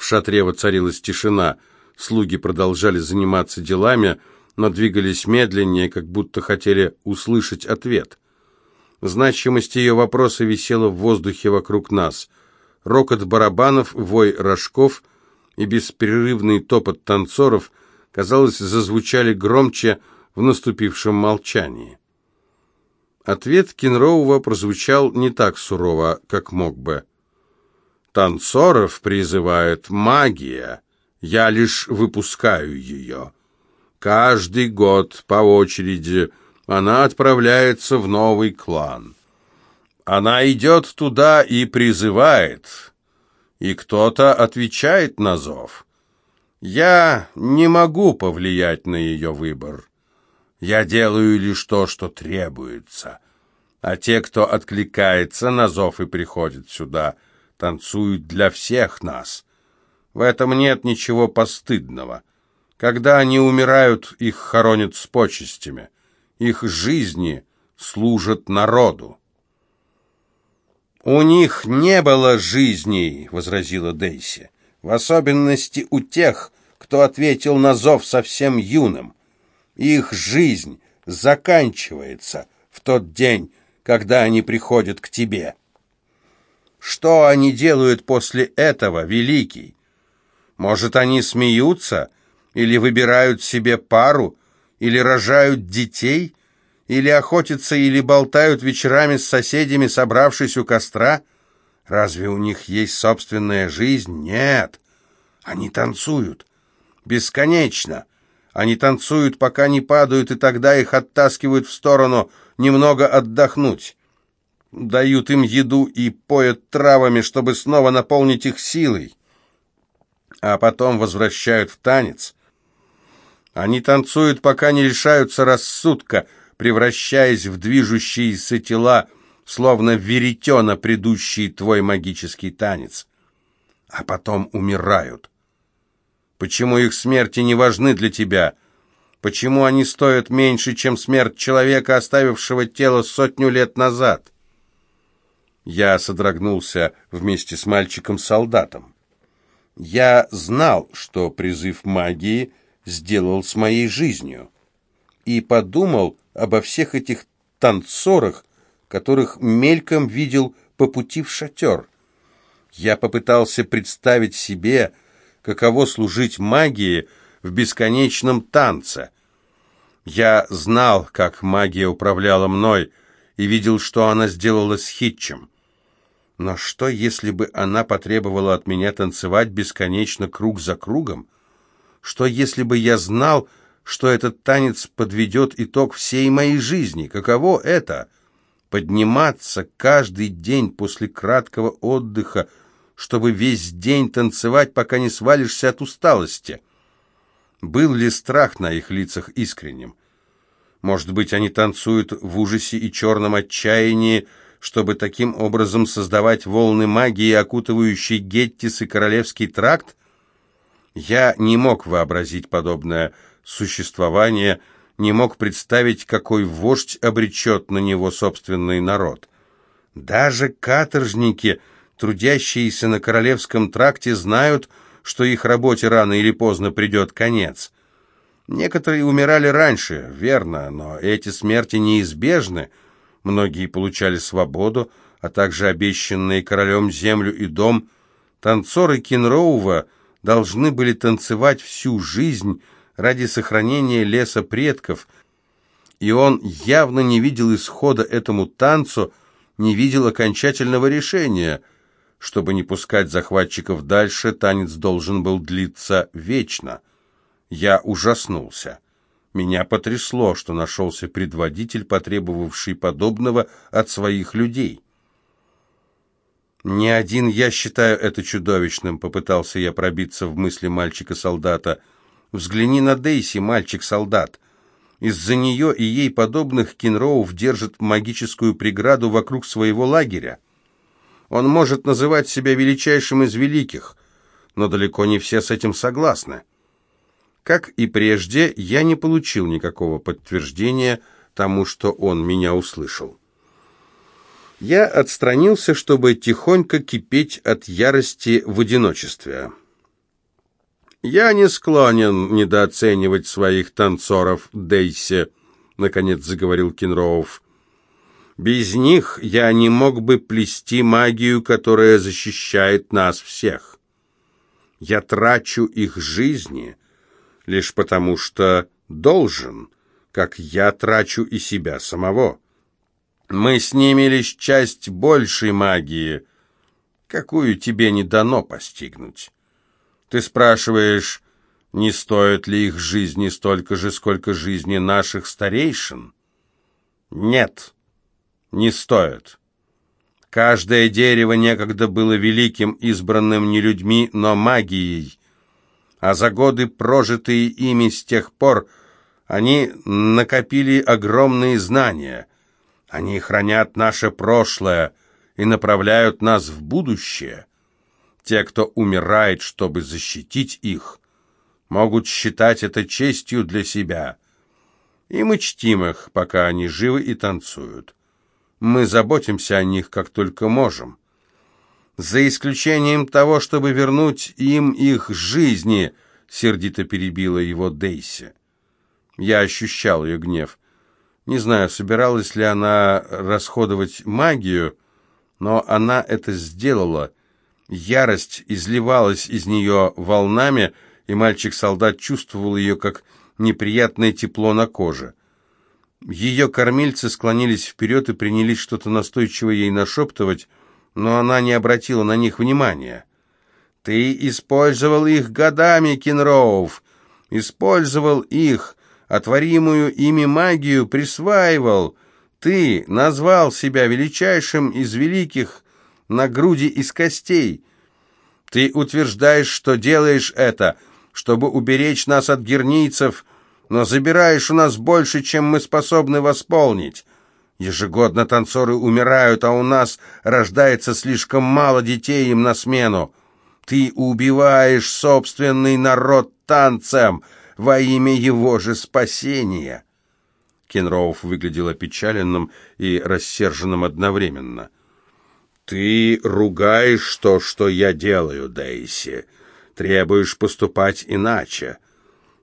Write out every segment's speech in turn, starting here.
В шатре воцарилась тишина. Слуги продолжали заниматься делами, но двигались медленнее, как будто хотели услышать ответ. Значимость ее вопроса висела в воздухе вокруг нас. Рокот барабанов, вой рожков и беспрерывный топот танцоров, казалось, зазвучали громче в наступившем молчании. Ответ Кенроува прозвучал не так сурово, как мог бы. «Танцоров призывает магия. Я лишь выпускаю ее. Каждый год по очереди она отправляется в новый клан. Она идет туда и призывает, и кто-то отвечает на зов. Я не могу повлиять на ее выбор. Я делаю лишь то, что требуется. А те, кто откликается на зов и приходит сюда, танцуют для всех нас. В этом нет ничего постыдного. Когда они умирают, их хоронят с почестями. Их жизни служат народу. «У них не было жизней», — возразила Дейси, «в особенности у тех, кто ответил на зов совсем юным. Их жизнь заканчивается в тот день, когда они приходят к тебе. Что они делают после этого, Великий? Может, они смеются или выбирают себе пару, или рожают детей, или охотятся, или болтают вечерами с соседями, собравшись у костра? Разве у них есть собственная жизнь? Нет. Они танцуют. Бесконечно. Они танцуют, пока не падают, и тогда их оттаскивают в сторону немного отдохнуть. Дают им еду и поят травами, чтобы снова наполнить их силой а потом возвращают в танец. Они танцуют, пока не лишаются рассудка, превращаясь в движущиеся тела, словно веретена, предыдущий твой магический танец. А потом умирают. Почему их смерти не важны для тебя? Почему они стоят меньше, чем смерть человека, оставившего тело сотню лет назад? Я содрогнулся вместе с мальчиком-солдатом. Я знал, что призыв магии сделал с моей жизнью, и подумал обо всех этих танцорах, которых мельком видел по пути в шатер. Я попытался представить себе, каково служить магии в бесконечном танце. Я знал, как магия управляла мной, и видел, что она сделала с Хитчем. Но что, если бы она потребовала от меня танцевать бесконечно круг за кругом? Что, если бы я знал, что этот танец подведет итог всей моей жизни? Каково это? Подниматься каждый день после краткого отдыха, чтобы весь день танцевать, пока не свалишься от усталости. Был ли страх на их лицах искренним? Может быть, они танцуют в ужасе и черном отчаянии, чтобы таким образом создавать волны магии, окутывающие Геттис и Королевский тракт? Я не мог вообразить подобное существование, не мог представить, какой вождь обречет на него собственный народ. Даже каторжники, трудящиеся на Королевском тракте, знают, что их работе рано или поздно придет конец. Некоторые умирали раньше, верно, но эти смерти неизбежны, Многие получали свободу, а также обещанные королем землю и дом. Танцоры Кенроува должны были танцевать всю жизнь ради сохранения леса предков, и он явно не видел исхода этому танцу, не видел окончательного решения. Чтобы не пускать захватчиков дальше, танец должен был длиться вечно. Я ужаснулся. Меня потрясло, что нашелся предводитель, потребовавший подобного от своих людей. «Не один я считаю это чудовищным», — попытался я пробиться в мысли мальчика-солдата. «Взгляни на Дейси, мальчик-солдат. Из-за нее и ей подобных Кенроув держит магическую преграду вокруг своего лагеря. Он может называть себя величайшим из великих, но далеко не все с этим согласны». Как и прежде, я не получил никакого подтверждения тому, что он меня услышал. Я отстранился, чтобы тихонько кипеть от ярости в одиночестве. «Я не склонен недооценивать своих танцоров, Дейси», — наконец заговорил Кенроуф. «Без них я не мог бы плести магию, которая защищает нас всех. Я трачу их жизни лишь потому, что должен, как я трачу и себя самого. Мы с ними лишь часть большей магии, какую тебе не дано постигнуть. Ты спрашиваешь, не стоит ли их жизни столько же, сколько жизни наших старейшин? Нет, не стоит. Каждое дерево некогда было великим, избранным не людьми, но магией. А за годы, прожитые ими с тех пор, они накопили огромные знания. Они хранят наше прошлое и направляют нас в будущее. Те, кто умирает, чтобы защитить их, могут считать это честью для себя. И мы чтим их, пока они живы и танцуют. Мы заботимся о них, как только можем. За исключением того, чтобы вернуть им их жизни, сердито перебила его Дейси. Я ощущал ее гнев. Не знаю, собиралась ли она расходовать магию, но она это сделала. Ярость изливалась из нее волнами, и мальчик-солдат чувствовал ее как неприятное тепло на коже. Ее кормильцы склонились вперед и принялись что-то настойчиво ей нашептывать, но она не обратила на них внимания. «Ты использовал их годами, Кенроув, использовал их, отворимую ими магию присваивал. Ты назвал себя величайшим из великих на груди из костей. Ты утверждаешь, что делаешь это, чтобы уберечь нас от гернийцев, но забираешь у нас больше, чем мы способны восполнить. Ежегодно танцоры умирают, а у нас рождается слишком мало детей им на смену. Ты убиваешь собственный народ танцем во имя его же спасения». Кенроуф выглядел опечаленным и рассерженным одновременно. «Ты ругаешь то, что я делаю, Дейси. Требуешь поступать иначе.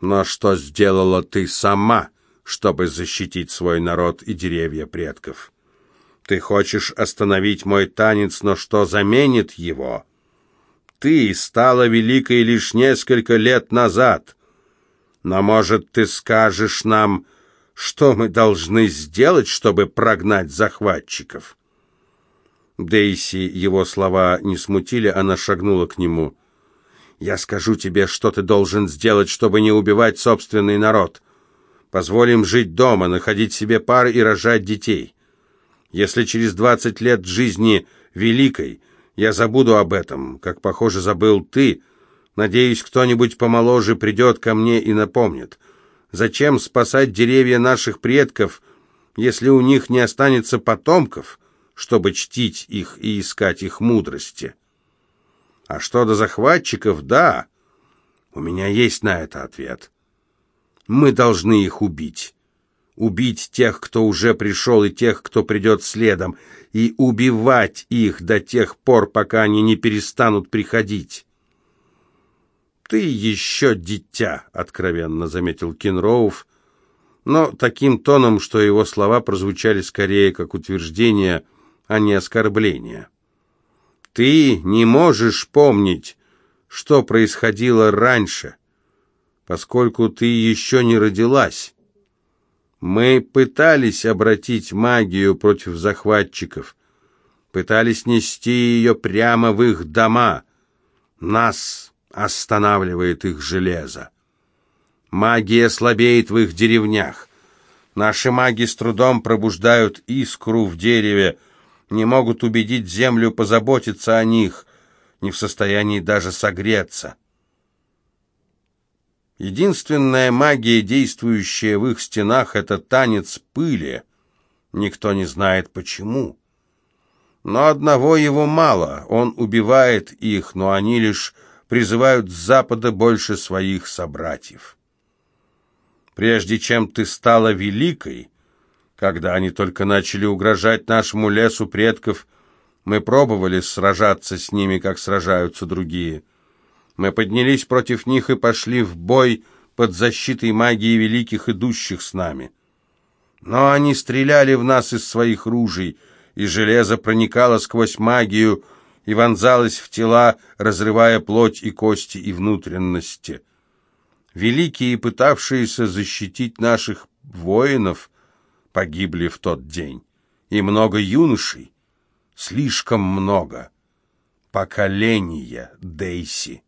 Но что сделала ты сама, чтобы защитить свой народ и деревья предков? Ты хочешь остановить мой танец, но что заменит его? Ты стала великой лишь несколько лет назад. Но, может, ты скажешь нам, что мы должны сделать, чтобы прогнать захватчиков?» Дейси его слова не смутили, она шагнула к нему. Я скажу тебе, что ты должен сделать, чтобы не убивать собственный народ. Позволим жить дома, находить себе пары и рожать детей. Если через двадцать лет жизни великой я забуду об этом, как, похоже, забыл ты, надеюсь, кто-нибудь помоложе придет ко мне и напомнит. Зачем спасать деревья наших предков, если у них не останется потомков, чтобы чтить их и искать их мудрости?» А что до захватчиков, да, у меня есть на это ответ. Мы должны их убить. Убить тех, кто уже пришел, и тех, кто придет следом, и убивать их до тех пор, пока они не перестанут приходить. «Ты еще дитя», — откровенно заметил Кенроуф, но таким тоном, что его слова прозвучали скорее как утверждение, а не оскорбление. Ты не можешь помнить, что происходило раньше, поскольку ты еще не родилась. Мы пытались обратить магию против захватчиков, пытались нести ее прямо в их дома. Нас останавливает их железо. Магия слабеет в их деревнях. Наши маги с трудом пробуждают искру в дереве, не могут убедить землю позаботиться о них, не в состоянии даже согреться. Единственная магия, действующая в их стенах, это танец пыли. Никто не знает почему. Но одного его мало, он убивает их, но они лишь призывают с запада больше своих собратьев. Прежде чем ты стала великой, когда они только начали угрожать нашему лесу предков, мы пробовали сражаться с ними, как сражаются другие. Мы поднялись против них и пошли в бой под защитой магии великих, идущих с нами. Но они стреляли в нас из своих ружей, и железо проникало сквозь магию и вонзалось в тела, разрывая плоть и кости и внутренности. Великие, пытавшиеся защитить наших воинов, погибли в тот день. И много юношей, слишком много. Поколения Дейси.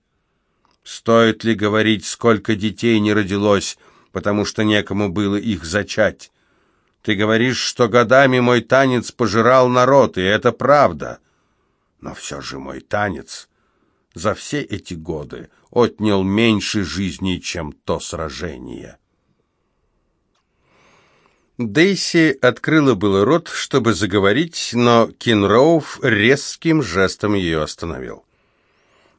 Стоит ли говорить, сколько детей не родилось, потому что некому было их зачать? Ты говоришь, что годами мой танец пожирал народ, и это правда. Но все же мой танец за все эти годы отнял меньше жизней, чем то сражение. Дейси открыла было рот, чтобы заговорить, но Кинроуф резким жестом ее остановил.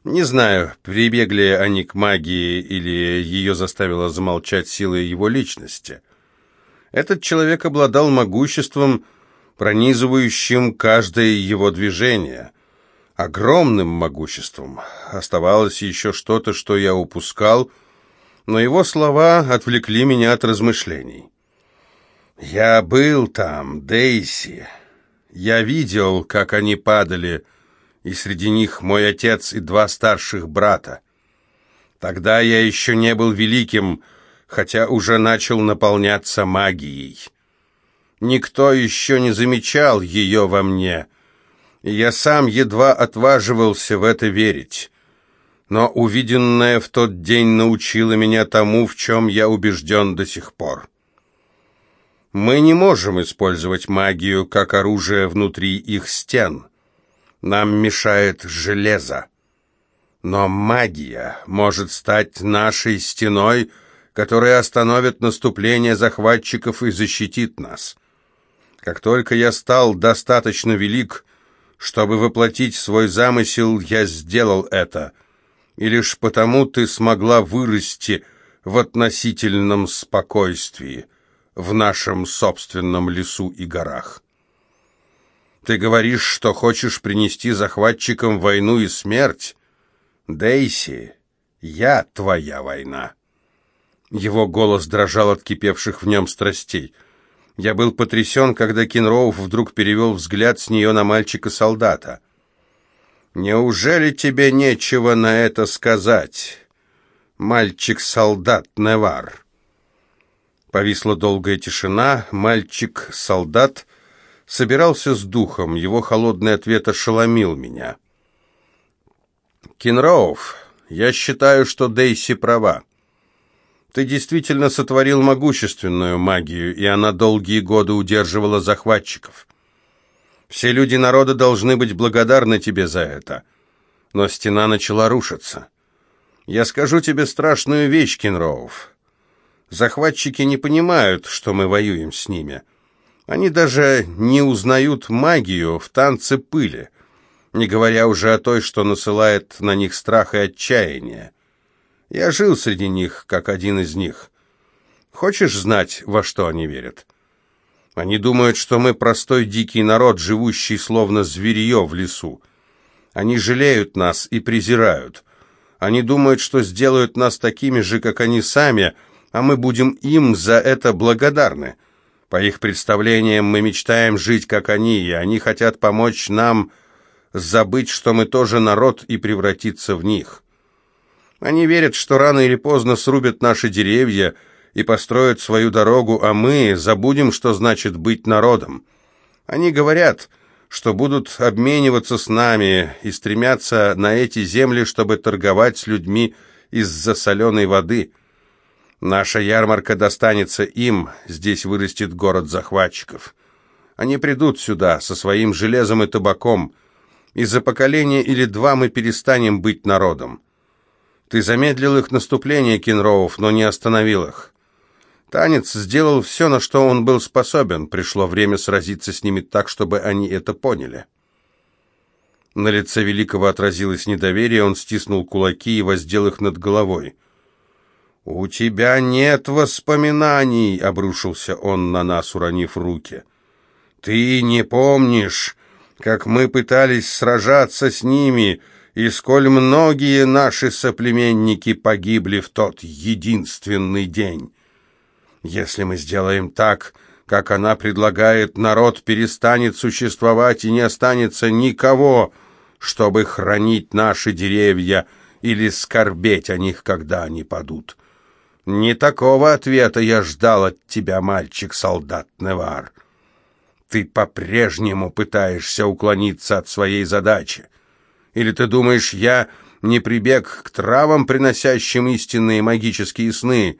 Не знаю, прибегли они к магии или ее заставила замолчать сила его личности. Этот человек обладал могуществом, пронизывающим каждое его движение, огромным могуществом. Оставалось еще что-то, что я упускал, но его слова отвлекли меня от размышлений. «Я был там, Дейси. Я видел, как они падали, и среди них мой отец и два старших брата. Тогда я еще не был великим, хотя уже начал наполняться магией. Никто еще не замечал ее во мне, и я сам едва отваживался в это верить. Но увиденное в тот день научило меня тому, в чем я убежден до сих пор». Мы не можем использовать магию как оружие внутри их стен. Нам мешает железо. Но магия может стать нашей стеной, которая остановит наступление захватчиков и защитит нас. Как только я стал достаточно велик, чтобы воплотить свой замысел, я сделал это. И лишь потому ты смогла вырасти в относительном спокойствии в нашем собственном лесу и горах. Ты говоришь, что хочешь принести захватчикам войну и смерть? Дейси, я твоя война. Его голос дрожал от кипевших в нем страстей. Я был потрясен, когда Кенроуф вдруг перевел взгляд с нее на мальчика-солдата. «Неужели тебе нечего на это сказать, мальчик-солдат Невар?» Повисла долгая тишина. Мальчик-солдат собирался с духом. Его холодный ответ ошеломил меня. «Кенроуф, я считаю, что Дейси права. Ты действительно сотворил могущественную магию, и она долгие годы удерживала захватчиков. Все люди народа должны быть благодарны тебе за это. Но стена начала рушиться. Я скажу тебе страшную вещь, Кенроуф. Захватчики не понимают, что мы воюем с ними. Они даже не узнают магию в танце пыли, не говоря уже о той, что насылает на них страх и отчаяние. Я жил среди них, как один из них. Хочешь знать, во что они верят? Они думают, что мы простой дикий народ, живущий словно зверье в лесу. Они жалеют нас и презирают. Они думают, что сделают нас такими же, как они сами – а мы будем им за это благодарны. По их представлениям мы мечтаем жить, как они, и они хотят помочь нам забыть, что мы тоже народ, и превратиться в них. Они верят, что рано или поздно срубят наши деревья и построят свою дорогу, а мы забудем, что значит быть народом. Они говорят, что будут обмениваться с нами и стремятся на эти земли, чтобы торговать с людьми из-за соленой воды – Наша ярмарка достанется им, здесь вырастет город захватчиков. Они придут сюда со своим железом и табаком, и за поколение или два мы перестанем быть народом. Ты замедлил их наступление, Кенроуф, но не остановил их. Танец сделал все, на что он был способен. Пришло время сразиться с ними так, чтобы они это поняли. На лице Великого отразилось недоверие, он стиснул кулаки и воздел их над головой. «У тебя нет воспоминаний», — обрушился он на нас, уронив руки. «Ты не помнишь, как мы пытались сражаться с ними, и сколь многие наши соплеменники погибли в тот единственный день. Если мы сделаем так, как она предлагает, народ перестанет существовать и не останется никого, чтобы хранить наши деревья или скорбеть о них, когда они падут. Не такого ответа я ждал от тебя, мальчик-солдат Невар. Ты по-прежнему пытаешься уклониться от своей задачи. Или ты думаешь, я не прибег к травам, приносящим истинные магические сны?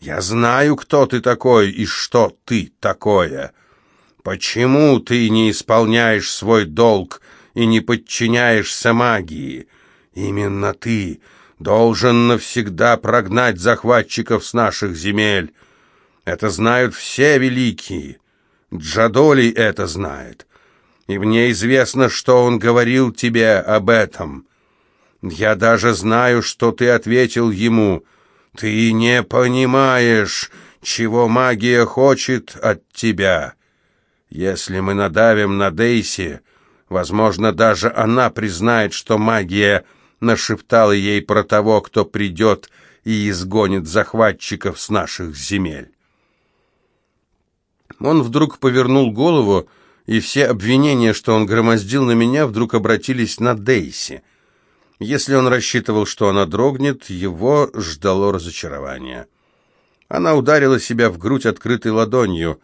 Я знаю, кто ты такой и что ты такое. Почему ты не исполняешь свой долг и не подчиняешься магии? Именно ты должен навсегда прогнать захватчиков с наших земель. Это знают все великие. Джадоли это знает. И мне известно, что он говорил тебе об этом. Я даже знаю, что ты ответил ему. Ты не понимаешь, чего магия хочет от тебя. Если мы надавим на Дейси, возможно, даже она признает, что магия нашептала ей про того, кто придет и изгонит захватчиков с наших земель. Он вдруг повернул голову, и все обвинения, что он громоздил на меня, вдруг обратились на Дейси. Если он рассчитывал, что она дрогнет, его ждало разочарование. Она ударила себя в грудь открытой ладонью.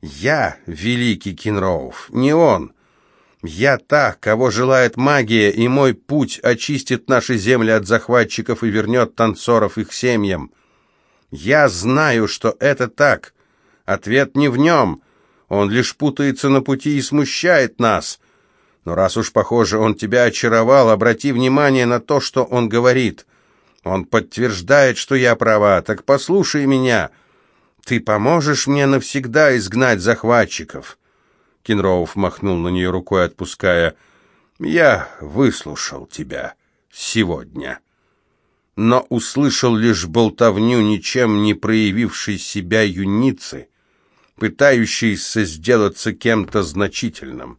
«Я великий Кинроуф, не он. Я та, кого желает магия, и мой путь очистит наши земли от захватчиков и вернет танцоров их семьям. Я знаю, что это так. Ответ не в нем. Он лишь путается на пути и смущает нас. Но раз уж, похоже, он тебя очаровал, обрати внимание на то, что он говорит. Он подтверждает, что я права. Так послушай меня. Ты поможешь мне навсегда изгнать захватчиков». Кенроуф махнул на нее рукой, отпуская. «Я выслушал тебя сегодня» но услышал лишь болтовню ничем не проявившей себя юницы, пытающейся сделаться кем-то значительным.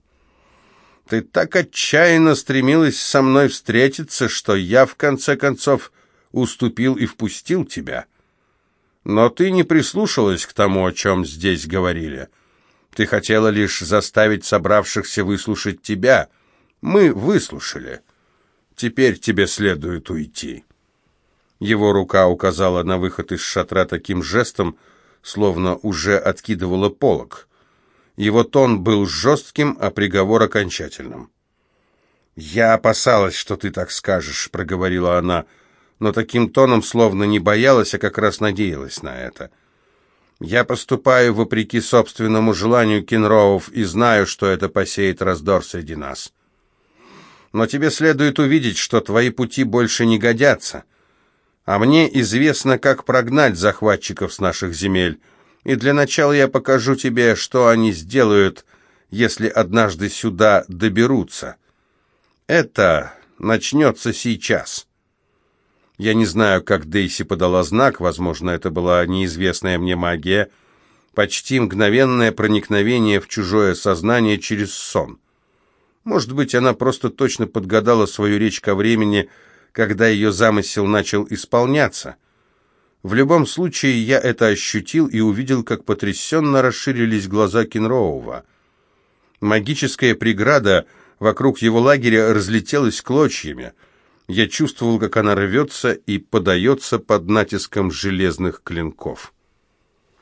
Ты так отчаянно стремилась со мной встретиться, что я, в конце концов, уступил и впустил тебя. Но ты не прислушалась к тому, о чем здесь говорили. Ты хотела лишь заставить собравшихся выслушать тебя. Мы выслушали. Теперь тебе следует уйти». Его рука указала на выход из шатра таким жестом, словно уже откидывала полог. Его тон был жестким, а приговор окончательным. «Я опасалась, что ты так скажешь», — проговорила она, но таким тоном словно не боялась, а как раз надеялась на это. Я поступаю вопреки собственному желанию Кенроув и знаю, что это посеет раздор среди нас. Но тебе следует увидеть, что твои пути больше не годятся. А мне известно, как прогнать захватчиков с наших земель. И для начала я покажу тебе, что они сделают, если однажды сюда доберутся. Это начнется сейчас». Я не знаю, как Дейси подала знак, возможно, это была неизвестная мне магия, почти мгновенное проникновение в чужое сознание через сон. Может быть, она просто точно подгадала свою речь ко времени, когда ее замысел начал исполняться. В любом случае, я это ощутил и увидел, как потрясенно расширились глаза Кенроува. Магическая преграда вокруг его лагеря разлетелась клочьями — я чувствовал, как она рвется и подается под натиском железных клинков.